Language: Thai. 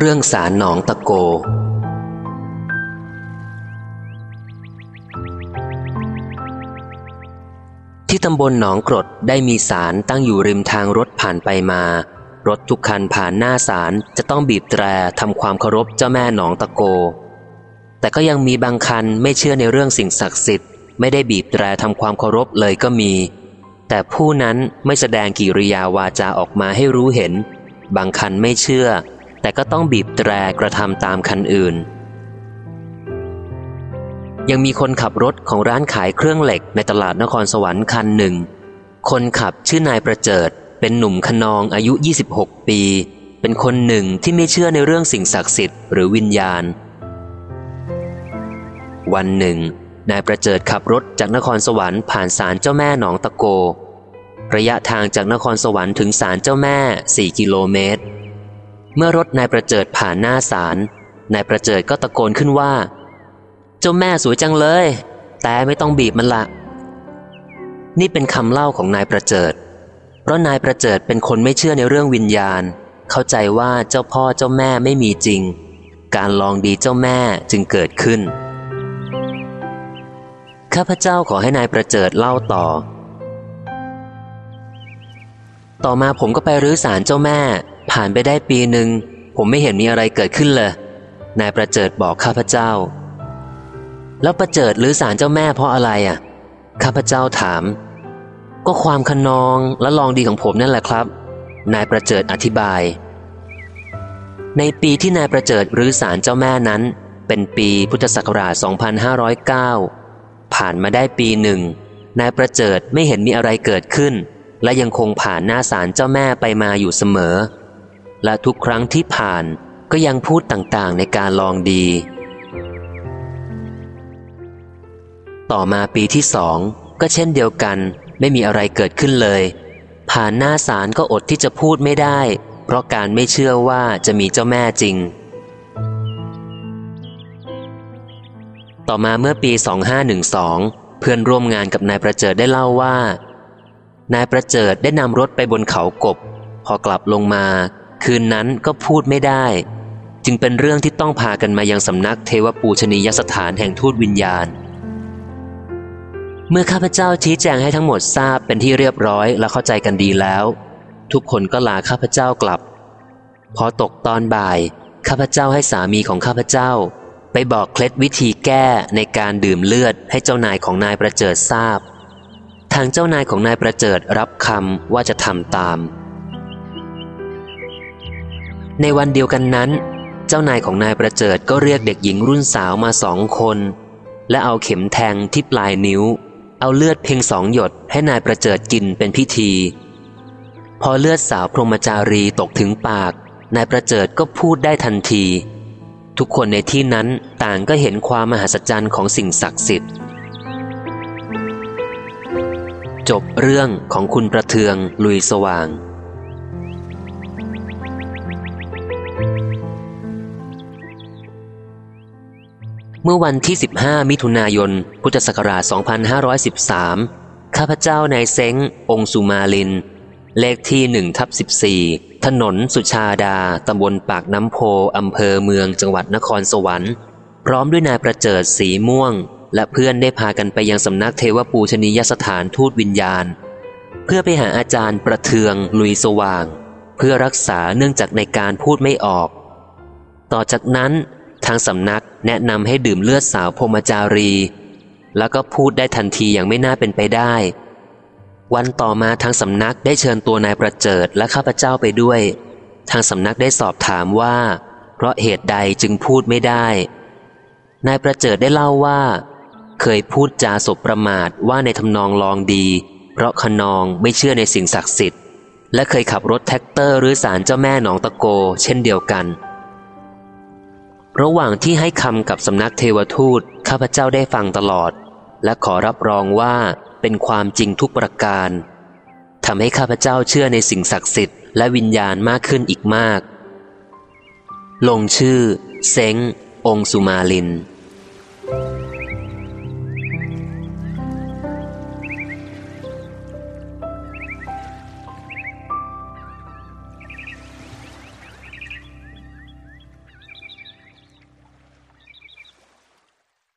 เรื่องสารหนองตะโก ที่ตำบลหนองกรดได้มีสารตั้งอยู่ริมทางรถผ่านไปมา รถทุกคันผ่านหน้าสารจะต้องบีบแตรทำความเคารพเจ้าแม่หนองตะโก แต่ก็ยังมีบางคันไม่เชื่อในเรื่องสิ่งศักดิ์สิทธิ์ไม่ได้บีบแตรทำความเคารพเลยก็มี แต่ผู้นั้นไม่แสดงกิริยาวาจาออกมาให้รู้เห็น บางคันไม่เชื่อ แต่ก็ต้องบีบแตรกระทำตามคันอื่น ยังมีคนขับรถของร้านขายเครื่องเหล็กในตลาดนครสวรรค์คันหนึ่ง คนขับชื่อนายประเจิด เป็นหนุ่มขนองอายุ 26 ปี เป็นคนหนึ่งที่ไม่เชื่อในเรื่องสิ่งศักดิ์สิทธิ์หรือวิญญาณ วันหนึ่ง นายประเจิดขับรถจากนครสวรรค์ผ่านศาลเจ้าแม่หนองตะโกระยะทางจากนครสวรรค์ถึงศาลเจ้าแม่ 4 กิโลเมตร เมื่อรถนายประเจิดผ่านหน้าศาลนายประเจิดก็ตะโกนขึ้นว่า เจ้าแม่สวยจังเลย แต่ไม่ต้องบีบมันละ นี่เป็นคำเล่าของนายประเจิด เพราะนายประเจิดเป็นคนไม่เชื่อในเรื่องวิญญาณ เข้าใจว่าเจ้าพ่อเจ้าแม่ไม่มีจริง การลองดีเจ้าแม่จึงเกิดขึ้น ข้าพเจ้าขอให้นายประเจิดเล่าต่อ ต่อมาผมก็ไปรื้อศาลเจ้าแม่ ผ่านไปได้ปีหนึ่งผมไม่เห็นมีอะไรเกิดขึ้นเลย นายประเจิดบอกข้าพเจ้า แล้วประเจิดหรือศาลเจ้าแม่เพราะอะไรอะ ข้าพเจ้าถาม ก็ความขนองและลองดีของผมนั่นแหละครับ นายประเจิดอธิบาย ในปีที่นายประเจิดหรือศาลเจ้าแม่นั้น เป็นปีพุทธศักราช 2509 ผ่านมาได้ปีหนึ่ง นายประเจิดไม่เห็นมีอะไรเกิดขึ้น และยังคงผ่านหน้าศาลเจ้าแม่ไปมาอยู่เสมอ และทุกครั้งที่ผ่านก็ยังพูดต่างๆในการลองดี ต่อมาปีที่สองก็เช่นเดียวกันไม่มีอะไรเกิดขึ้นเลย ผ่านหน้าศาลก็อดที่จะพูดไม่ได้ เพราะการไม่เชื่อว่าจะมีเจ้าแม่จริง ต่อมาเมื่อปี 2512 เพื่อนร่วมงานกับนายประเจิดได้เล่าว่า นายประเจิดได้นำรถไปบนเขากบ พอกลับลงมา คืนนั้นก็พูดไม่ได้ จึงเป็นเรื่องที่ต้องพากันมายังสำนักเทวปูชนียสถานแห่งทูตวิญญาณ เมื่อข้าพเจ้าชี้แจงให้ทั้งหมดทราบเป็นที่เรียบร้อยและเข้าใจกันดีแล้ว ทุกคนก็ลาข้าพเจ้ากลับ พอตกตอนบ่าย ข้าพเจ้าให้สามีของข้าพเจ้า ไปบอกเคล็ดวิธีแก้ในการดื่มเลือดให้เจ้านายของนายประเจิดทราบ ทางเจ้านายของนายประเจิดรับคำว่าจะทำตาม ในวันเดียวกันนั้น เจ้านายของนายประเจิดก็เรียกเด็กหญิงรุ่นสาวมาสองคน และเอาเข็มแทงที่ปลายนิ้ว เอาเลือดเพียงสองหยดให้นายประเจิดกินเป็นพิธี พอเลือดสาวพรหมจารีตกถึงปาก นายประเจิดก็พูดได้ทันที ทุกคนในที่นั้นต่างก็เห็นความมหัศจรรย์ของสิ่งศักดิ์สิทธิ์ จบเรื่องของคุณประเทืองลุยสว่าง เมื่อวันที่ 15 มิถุนายน พุทธศักราช 2513 ข้าพเจ้านายเซ้ง องค์สุมาลิน เลขที่1ทับ14 ถนนสุชาดา ตำบลปากน้ำโพ อำเภอเมือง จังหวัดนครสวรรค์ พร้อมด้วยนายประเจิดสีม่วง และเพื่อนได้พากันไปยังสำนักเทวปูชนียสถานทูตวิญญาณ เพื่อไปหาอาจารย์ประเทืองลุยสว่าง เพื่อรักษาเนื่องจากในการพูดไม่ออก ต่อจากนั้น ทางสำนักแนะนำให้ดื่มเลือดสาวพมจารี แล้วก็พูดได้ทันทีอย่างไม่น่าเป็นไปได้ วันต่อมาทางสำนักได้เชิญตัวนายประเจิดและข้าพเจ้าไปด้วย ทางสำนักได้สอบถามว่า เพราะเหตุใดจึงพูดไม่ได้ นายประเจิดได้เล่าว่า เคยพูดจาสบประมาทว่าในทำนองลองดี เพราะขนองไม่เชื่อในสิ่งศักดิ์สิทธิ์และเคยขับรถแทรกเตอร์รื้อศาลเจ้าแม่หนองตะโก เช่นเดียวกัน ระหว่างที่ให้คำกับสำนักเทวทูตข้าพเจ้าได้ฟังตลอด และขอรับรองว่าเป็นความจริงทุกประการทำให้ข้าพเจ้าเชื่อในสิ่งศักดิ์สิทธิ์และวิญญาณมากขึ้นอีกมาก ลงชื่อ เซ้ง องสุมาลิน